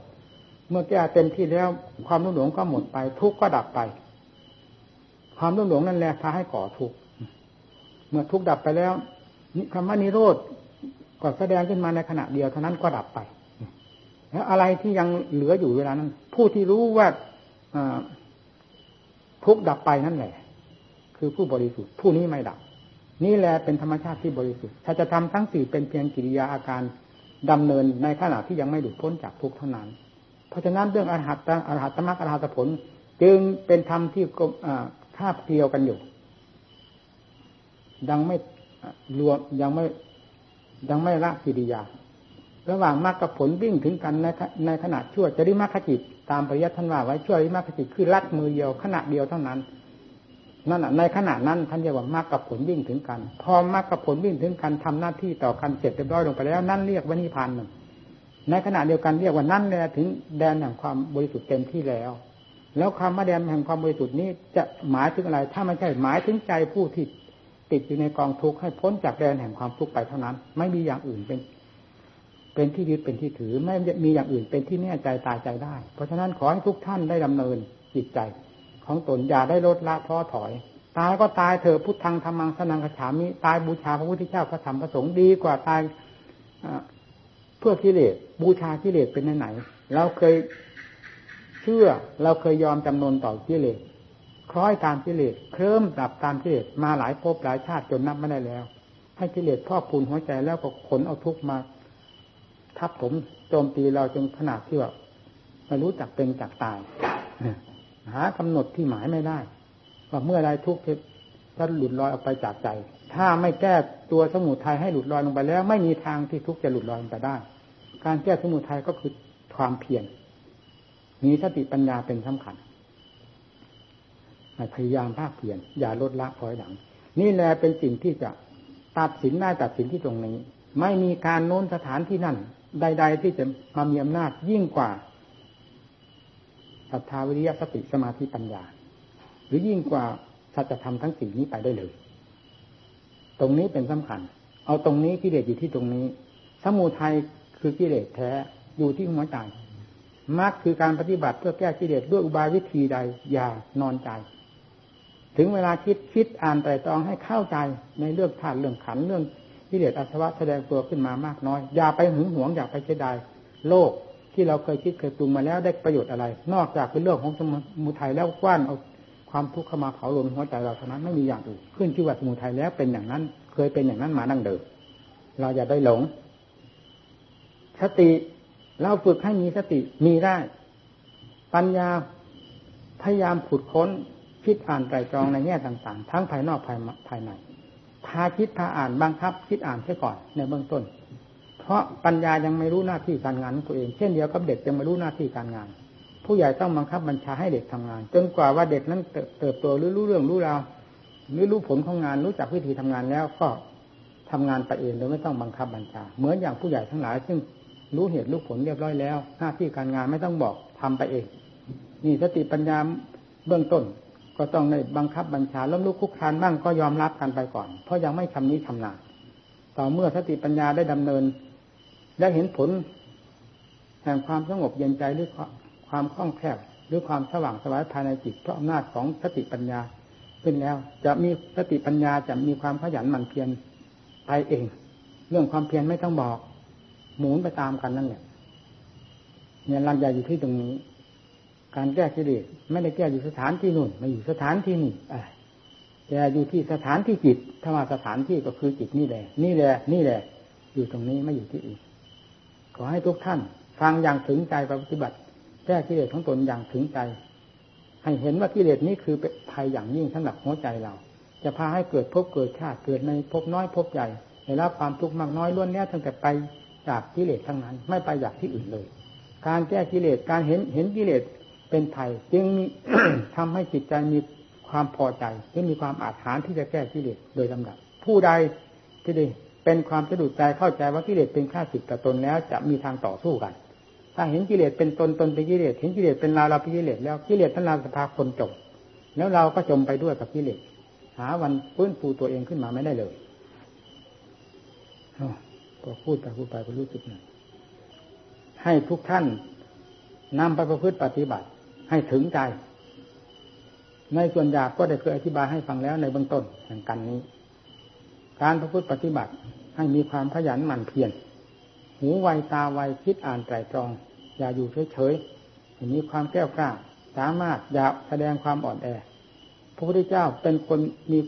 [SPEAKER 1] เมื่อแก้เต็มที่แล้วความรุ่มหลงก็หมดไป ทุกข์ก็ดับไป ความรุ่มหลงนั่นแหละพาให้ก่อทุกข์เมื่อทุกข์ดับไปแล้วคำว่านิโรธก็แสดงขึ้นมาในขณะเดียวเท่านั้นก็ดับไป แล้วอะไรที่ยังเหลืออยู่เวลานั้น ผู้ที่รู้ว่าทุกดับไปนั่นแหละ คือผู้บริสุทธิ์ ผู้นี้ไม่ดับ นี่แหละเป็นธรรมชาติที่บริสุทธิ์ถ้าจะทำทั้งสี่เป็นเพียงกิริยาอาการดำเนินในขณะที่ยังไม่หลุดพ้นจากทุกข์เท่านั้น เพราะฉะนั้นเรื่องอรหัตตอรหัตตมรรคอรหัตผล จึงเป็นธรรมที่คาบเกี่ยวกันอยู่ ยังไม่รวมยังไม่ยังไม่ละกิริยา ระหว่างมรรคกับผลวิ่งถึงกันในในขณะชั่วจริมรรคจิตตามปริยัติท่านว่าไว้ชั่วจริมรรคจิตคือลัดมือเดียวขณะเดียวเท่านั้น นั่นแหะในขณะนั้นท่านเรียกว่ามรรคกับผลวิ่งถึงกัน พอมรรคกับผลวิ่งถึงกันทำหน้าที่ต่อกันเสร็จเรียบร้อยลงไปแล้ว นั่นเรียกว่านิพพานหนึ่งในขณะเดียวกันเรียกว่านั่นแหละถึงแดนแห่งความบริสุทธิ์เต็มที่แล้ว แล้วคำว่าแดนแห่งความบริสุทธิ์นี้จะหมายถึงอะไร ถ้าไม่ใช่หมายถึงใจผู้ที่ติดอยู่ในกองทุกข์ให้พ้นจากแดนแห่งความทุกข์ไปเท่านั้น ไม่มีอย่างอื่นเป็น เป็นที่ยึดเป็นที่ถือ ไม่มีอย่างอื่นเป็นที่แน่ใจตายใจได้ เพราะฉะนั้นขอให้ทุกท่านได้ดำเนินจิตใจ ของตนอย่าได้ลดละท้อถอย ตายก็ตายเถอะพุทธังธรรมังสนังขฉามิตายบูชาพระพุทธเจ้าพระธรรมพระสงฆ์ดีกว่าตายเพื่อกิเลสบูชากิเลสเป็นไหนเราเคยเชื่อเราเคยยอมจำนนต่อกิเลสคล้อยตามกิเลสเคลิ้มดับตามกิเลสมาหลายภพหลายชาติจนนับไม่ได้แล้ว ให้กิเลสพ่อพูนหัวใจแล้วก็ขนเอาทุกมา ทับผมโจมตีเราจนขนาดที่ว่าไม่รู้จักเป็นจักตาย หากำหนดที่หมายไม่ได้ ว่าเมื่อไรทุกข์จะหลุดลอยออกไปจากใจ ถ้าไม่แก้ตัวสมุทัยให้หลุดลอยลงไปแล้ว ไม่มีทางที่ทุกข์จะหลุดลอยลงไปได้ การแก้สมุทัยก็คือความเพียรมีสติปัญญาเป็นสำคัญพยายามภาคเพียรอย่าลดละถอยหลัง นี่แหละเป็นสิ่งที่จะตัดสินได้ตัดสินที่ตรงนี้ ไม่มีการโน้นสถานที่นั่น ใด ๆ ที่จะมามีอำนาจยิ่งกว่า ศรัทธาวิริยะสติสมาธิปัญญา หรือยิ่งกว่าสัจธรรมทั้งสี่นี้ไปได้เลย ตรงนี้เป็นสำคัญ เอาตรงนี้กิเลสอยู่ที่ตรงนี้ สมุทัยคือกิเลสแท้อยู่ที่หัวใจมรรคคือการปฏิบัติเพื่อแก้กิเลสด้วยอุบายวิธีใด อย่านอนใจ ถึงเวลาคิดคิดอ่านไตรตรองให้เข้าใจในเรื่องธาตุเรื่องขันเรื่องกิเลสอาสวะแสดงตัวขึ้นมามากน้อย อย่าไปหึงหวงอย่าไปเสียดายโลก ที่เราเคยคิดเคยปรุงมาแล้วได้ประโยชน์อะไร นอกจากเป็นเรื่องของสมุทัยแล้วกว้านเอาความทุกข์เข้ามาเผาลนหัวใจเราเท่านั้นไม่มีอย่างอื่นขึ้นชื่อว่าสมุทัยแล้วเป็นอย่างนั้น เคยเป็นอย่างนั้นมาดั้งเดิมเราอย่าได้หลง สติเราฝึกให้มีสติมีได้ ปัญญาพยายามขุดค้นคิดอ่านไตรตรองในแง่ต่าง ๆ ทั้งภายนอกภายภายในพาคิดพาอ่านบังคับ คิดอ่านเสียก่อนในเบื้องต้น เพราะปัญญายังไม่รู้หน้าที่การงานของตัวเอง เช่นเดียวกับเด็กยังไม่รู้หน้าที่การงาน ผู้ใหญ่ต้องบังคับบัญชาให้เด็กทำงาน จนกว่าว่าเด็กนั้นเติบโตหรือรู้เรื่องรู้ราวหรือรู้ผลของงานรู้จักวิธีทำงานแล้วก็ทำงานไปเองโดยไม่ต้องบังคับบัญชา เหมือนอย่างผู้ใหญ่ทั้งหลาย ซึ่งรู้เหตุรู้ผลเรียบร้อยแล้ว หน้าที่การงานไม่ต้องบอกทำไปเอง นี่สติปัญญาเบื้องต้นก็ต้องในบังคับบัญชาล้มลุกคุกคานบ้างก็ยอมรับกันไปก่อน เพราะยังไม่ชำนิชำนาญต่อเมื่อสติปัญญาได้ดำเนิน ได้เห็นผลแห่งความสงบเย็นใจหรือความคล่องแคล่วหรือความสว่างสวายภายในจิตเพราะอำนาจของสติปัญญาขึ้นแล้ว จะมีสติปัญญาจะมีความขยันหมั่นเพียรไปเอง เรื่องความเพียรไม่ต้องบอก หมุนไปตามกันนั่นแหละเนี่ยลังใหญ่อยู่ที่ตรงนี้ การแก้กิเลสไม่ได้แก้อยู่สถานที่นู่นมาอยู่สถานที่นี่แต่อยู่ที่สถานที่จิตถ้าว่าสถานที่ก็คือจิตนี่แหละ นี่แหละ นี่แหละ อยู่ตรงนี้ไม่อยู่ที่อื่น ขอให้ทุกท่าน ฟังอย่างถึงใจปฏิบัติแก้กิเลสของตนอย่างถึงใจ ให้เห็นว่ากิเลสนี้คือภัยอย่างยิ่งสำหรับหัวใจเรา จะพาให้เกิดพบเกิดชาติเกิดในพบน้อยพบใหญ่ในรับความทุกข์มากน้อยล้วนนี้ตั้งแต่ไปจากกิเลสทั้งนั้น ไม่ไปจากที่อื่นเลย การแก้กิเลสการเห็นเห็นกิเลสเป็นไทยจึงมีทำให้จิตใจมีความพอใจจึงมีความอาถรรที่จะแก้กิเลสโดยลำดับ ผู้ใดที่ได้ เป็นความสะดุดใจเข้าใจว่ากิเลสเป็นข้าศึกต่อตนแล้ว จะมีทางต่อสู้กัน ถ้าเห็นกิเลสเป็นตนตนเป็นกิเลสเห็นกิเลสเป็นเราเราเป็นกิเลสแล้วกิเลสทั้งเราสภาคนจมแล้วเราก็จมไปด้วยกับกิเลสหาวันฟื้นฟูตัวเองขึ้นมาไม่ได้เลยก็พูดไปพูดไปก็รู้สึกนะให้ทุกท่านนำไปประพฤติปฏิบัติ ให้ถึงใจ ในส่วนยาบก็ได้เคยอธิบายให้ฟังแล้วในเบื้องต้นแห่งกันนี้ การประพฤติปฏิบัติให้มีความขยันหมั่นเพียรหูไวตาไวคิดอ่านไตรตรอง อย่าอยู่เฉยๆมีความแก้วกล้าสามารถอย่าแสดงความอ่อนแอ พระพุทธเจ้าเป็นคนมี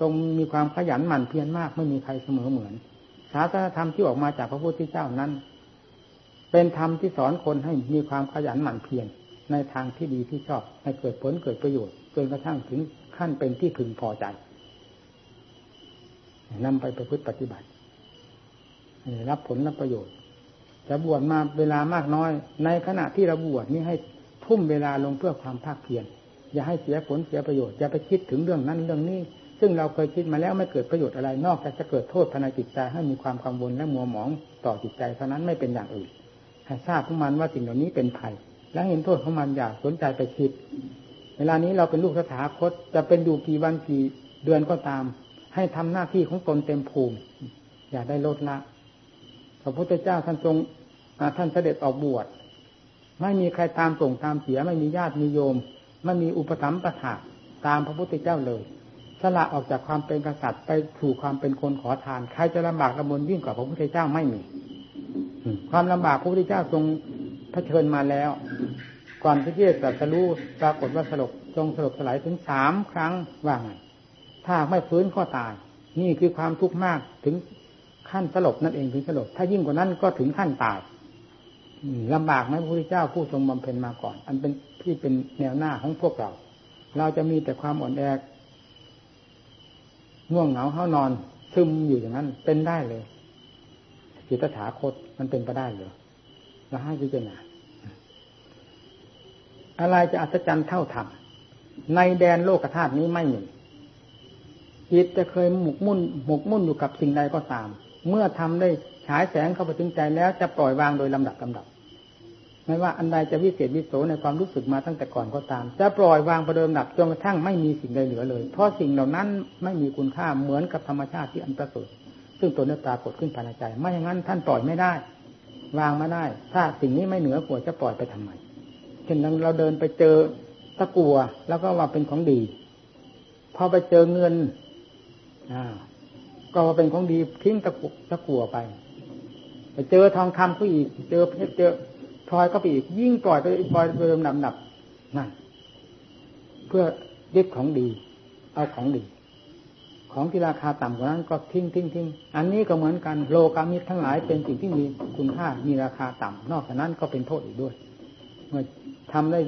[SPEAKER 1] ตรงมีความขยันหมั่นเพียรมากไม่มีใครเสมอเหมือนศาสนธรรมที่ออกมาจากพระพุทธเจ้านั้น เป็นธรรมที่สอนคนให้มีความขยันหมั่นเพียรในทางที่ดีที่ชอบให้เกิดผลเกิดประโยชน์จนกระทั่งถึงขั้นเป็นที่พึงพอใจ นำไปประพฤติปฏิบัติรับผลรับประโยชน์จะบวชมาเวลามากน้อย ในขณะที่เราบวชนี้ให้ทุ่มเวลาลงเพื่อความภาคเพียรอย่าให้เสียผลเสียประโยชน์อย่าไปคิดถึงเรื่องนั้นเรื่องนี้ ซึ่งเราเคยคิดมาแล้วไม่เกิดประโยชน์อะไรนอกจากจะเกิดโทษภายในจิตใจให้มีความกังวลและมัวหมองต่อจิตใจเท่านั้นไม่เป็นอย่างอื่นให้ทราบของมันว่าสิ่งเหล่านี้เป็นภัย และเห็นโทษของมันอย่าสนใจไปคิด เวลานี้เราเป็นลูกสถาคตจะเป็นอยู่กี่วันกี่เดือนก็ตาม ให้ทำหน้าที่ของตนเต็มภูมิ อย่าได้ลดละพระพุทธเจ้าท่านทรงท่านเสด็จออกบวชไม่มีใครตามส่งตามเสียไม่มีญาติมีโยม ไม่มีอุปถัมภ์ประถาตามพระพุทธเจ้าเลยสละออกจากความเป็นกษัตริย์ไปสู่ความเป็นคนขอทานใครจะลำบากลำบนยิ่งกว่าพระพุทธเจ้าไม่มีความลำบากพระพุทธเจ้าทรงเผชิญมาแล้ว ก่อนที่จะตรัสรู้ปรากฏว่าสลบจงสลบสลายถึงสามครั้งว่าไง ถ้าไม่ฟื้นก็ตาย นี่คือความทุกข์มากถึงขั้นสลบนั่นเองถึงสลบ ถ้ายิ่งกว่านั้นก็ถึงขั้นตายลำบากไหมพระพุทธเจ้าผู้ทรงบำเพ็ญมาก่อน อันเป็นที่เป็นแนวหน้าของพวกเรา เราจะมีแต่ความอ่อนแอง่วงเหงาเข้านอนซึมอยู่อย่างนั้นเป็นได้เลยจิตถาคตมันเป็นไปได้เลยเราให้พิจารณาอะไรจะอัศจรรย์เท่าธรรมในแดนโลกธาตุนี้ไม่มี จิตจะเคยหมกมุ่นหมกมุ่นอยู่กับสิ่งใดก็ตาม เมื่อทำได้ฉายแสงเข้าไปถึงใจแล้วจะปล่อยวางโดยลำดับลาดับ ไม่ว่าอันใดจะวิเศษวิโสในความรู้สึกมาตั้งแต่ก่อนก็ตาม จะปล่อยวางประเดิมดับจนกระทั่งไม่มีสิ่งใดเหลือเลย เพราะสิ่งเหล่านั้นไม่มีคุณค่าเหมือนกับธรรมชาติที่อันประเสริฐซึ่งตัวเนื้อตากดขึ้นภายในใจ ไม่อย่างนั้นท่านปล่อยไม่ได้ วางไมาได้ ถ้าสิ่งนี้ไม่เหนือกว่าจะปล่อยไปทำไมเช่นเราเดินไปเจอตะกัวแล้วก็ว่าเป็นของดี พอไปเจอเงิน ก็เป็นของดีทิ้งตะกุตะกัวไปไปเจอทองคำก็อีก เจอเพชรเจอพลอยก็ไปอีก ยิ่งปล่อยไปปล่อยไปเดิมหนับหนับนั่นเพื่อยึดของดี เอาของดี ของที่ราคาต่ำกว่านั้นก็ทิ้งทิ้งทิ้งอันนี้ก็เหมือนกันโลกามิตรทั้งหลายเป็นสิ่งที่มีคุณค่ามีราคาต่ำนอกจากนั้นก็เป็นโทษอีกด้วย เมื่อทำได้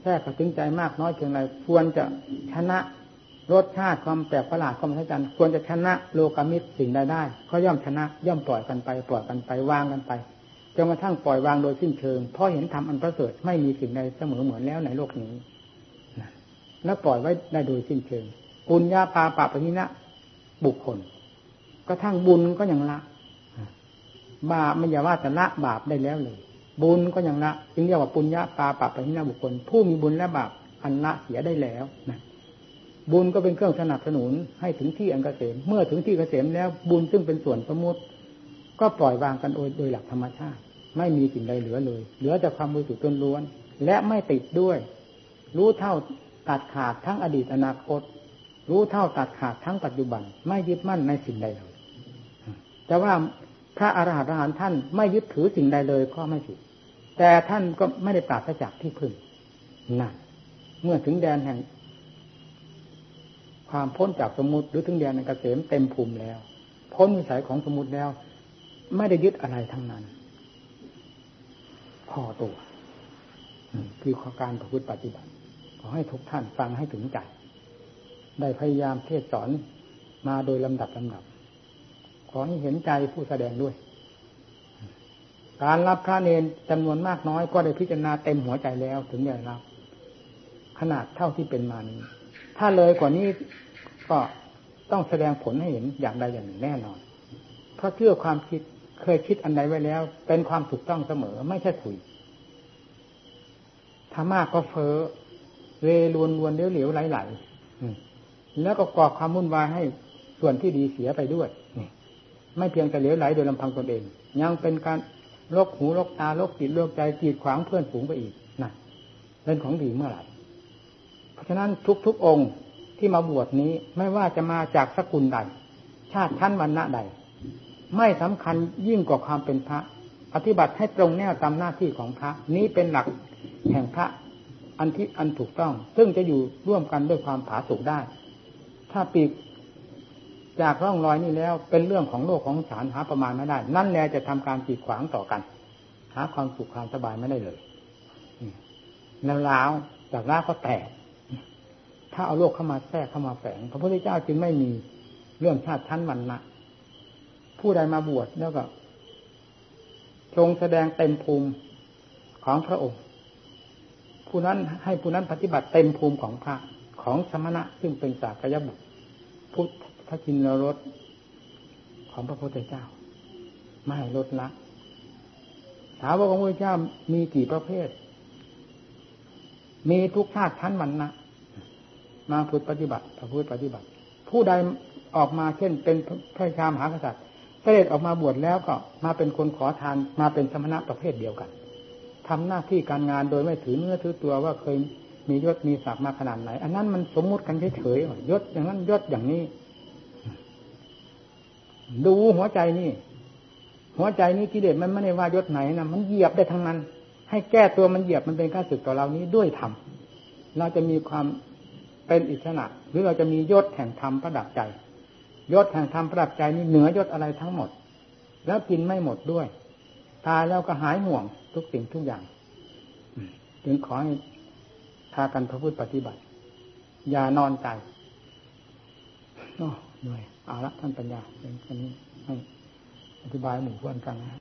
[SPEAKER 1] แค่กระถึงใจมากน้อยเพียงไรควรจะชนะ รสชาติความแปลกประหลาดความทัศน์ควรจะชนะโลกามิตรสิ่งใดได้ก็ย่อมชนะย่อมปล่อยกันไป ปล่อยกันไปวางกันไปจนกระทั่งปล่อยวางโดยสิ้นเชิงเพราะเห็นธรรมอันประเสริฐไม่มีสิ่งใดเสมอเหมือนแล้วในโลกนี้แล้วปล่อยไว้ได้โดยสิ้นเชิงปุญญาปาปะปะนินะบุคคลกระทั่งบุญก็ยังละ บาปไม่อย่าว่าแต่ละบาปได้แล้วเลย บุญก็ยังละจึงเรียกว่าปุญญาปาปะปะนินะบุคคล ผู้มีบุญและบาปอันละเสียได้แล้วนะ บุญก็เป็นเครื่องสนับสนุนให้ถึงที่อันกเกษม เมื่อถึงที่เกษมแล้วบุญซึ่งเป็นส่วนสมมติ ก็ปล่อยวางกันโดยโดยหลักธรรมชาติ ไม่มีสิ่งใดเหลือเลย เหลือแต่ความบริสุทธิ์ล้วนและไม่ติดด้วย รู้เท่าตัดขาดทั้งอดีตอนาคต รู้เท่าตัดขาดทั้งปัจจุบัน ไม่ยึดมั่นในสิ่งใดเลยแต่ว่าพระอรหันต์อรหันต์ท่านไม่ยึดถือสิ่งใดเลยก็ไม่ผิดแต่ท่านก็ไม่ได้ปราศจากที่พึ่งนั่นเมื่อถึงแดนแห่ง ความพ้นจากสมุติหรือถึงแดนแห่งเกษมเต็มภูมิแล้ว พ้นวิสัยของสมุติแล้ว ไม่ได้ยึดอะไรทั้งนั้น พอตัวคือข้อการประพฤติปฏิบัติ ขอให้ทุกท่านฟังให้ถึงใจ ได้พยายามเทศสอนมาโดยลำดับลำดับ ขอให้เห็นใจผู้แสดงด้วย การรับพระเนนจำนวนมากน้อยก็ได้พิจารณาเต็มหัวใจแล้วถึงจะรับ ขนาดเท่าที่เป็นมานี้ ถ้าเลยกว่านี้ก็ต้องแสดงผลให้เห็นอย่างใดอย่างหนึ่งแน่นอน เพราะเชื่อความคิดเคยคิดอันใดไว้แล้ว เป็นความถูกต้องเสมอไม่ใช่ถุยถ้ามากก็เฟ้อเรลวนวนเลี้ยวเหลวไหลไหลแล้วก็ก่อความวุ่นวายให้ส่วนที่ดีเสียไปด้วยไม่เพียงแต่เหลวไหลโดยลำพังตนเอง ยังเป็นการลกหูลกตาลกจิตลกใจจีดขวางเพื่อนฝูงไปอีกนั่นเป็นของดีเมื่อไหร่ ราะฉะนั้นทุกๆองค์ที่มาบวชนี้ไม่ว่าจะมาจากสกุลใด ชาติชั้นวรรณะใด ไม่สำคัญยิ่งกว่าความเป็นพระ ปฏิบัติให้ตรงแนวตามหน้าที่ของพระ นี้เป็นหลักแห่งพระอันที่อันถูกต้อง ซึ่งจะอยู่ร่วมกันด้วยความผาสุกได้ ถ้าปีกจากร่องรอยนี้แล้ว เป็นเรื่องของโลกของสารหาประมาณไม่ได้ นั่นแหละจะทำการกีดขวางต่อกัน หาความสุขความสบายไม่ได้เลยแล้วล้าวจากล้าก็แตก ถ้าเอาโลกเข้ามาแทรกเข้ามาแฝงพระพุทธเจ้าจึงไม่มีเรื่องชาติชั้นวันนะผู้ใดมาบวชแล้วก็ทรงแสดงเต็มภูมิของพระองค์ ผู้นั้นให้ผู้นั้นปฏิบัติเต็มภูมิของพระของสมณะซึ่งเป็นสากยบุตรพุทธจินรสของพระพุทธเจ้า ไม่ลดละถามว่าของพระเจ้ามีกี่ประเภท มีทุกชาติชั้นวันนะ มาพุทธปฏิบัติพระพุทธปฏิบัติ ผู้ใดออกมาเช่นเป็นพระชามหากษัตริย์เสด็จออกมาบวชแล้วก็มาเป็นคนขอทานมาเป็นสมณะประเภทเดียวกันทำหน้าที่การงานโดยไม่ถือเนื้อถือตัวว่าเคยมียศมีศักดิ์มาขนาดไหน อันนั้นมันสมมุติกันเฉยๆยศอย่างนั้นยศอย่างนี้ ดูหัวใจนี่ หัวใจนี้กิเลสมันไม่ได้ว่ายศไหนนะมันเหยียบได้ทั้งนั้น ให้แก้ตัวมันเหยียบมันเป็นข้าศึกต่อเรานี้ด้วยธรรมเราจะมีความ เป็นอิสระหรือเราจะมียศแห่งธรรมประดับใจยศแห่งธรรมประดับใจนี่เหนือยศอะไรทั้งหมด แล้วกินไม่หมดด้วย ตายแล้วก็หายห่วงทุกสิ่งทุกอย่างจึงขอให้พากันพระพุทธปฏิบัติ อย่านอนใจโอ้เหนื่อยเอาละท่านปัญญาเป็นคนนี้ให้อธิบายหมู่เพื่อนกันนะ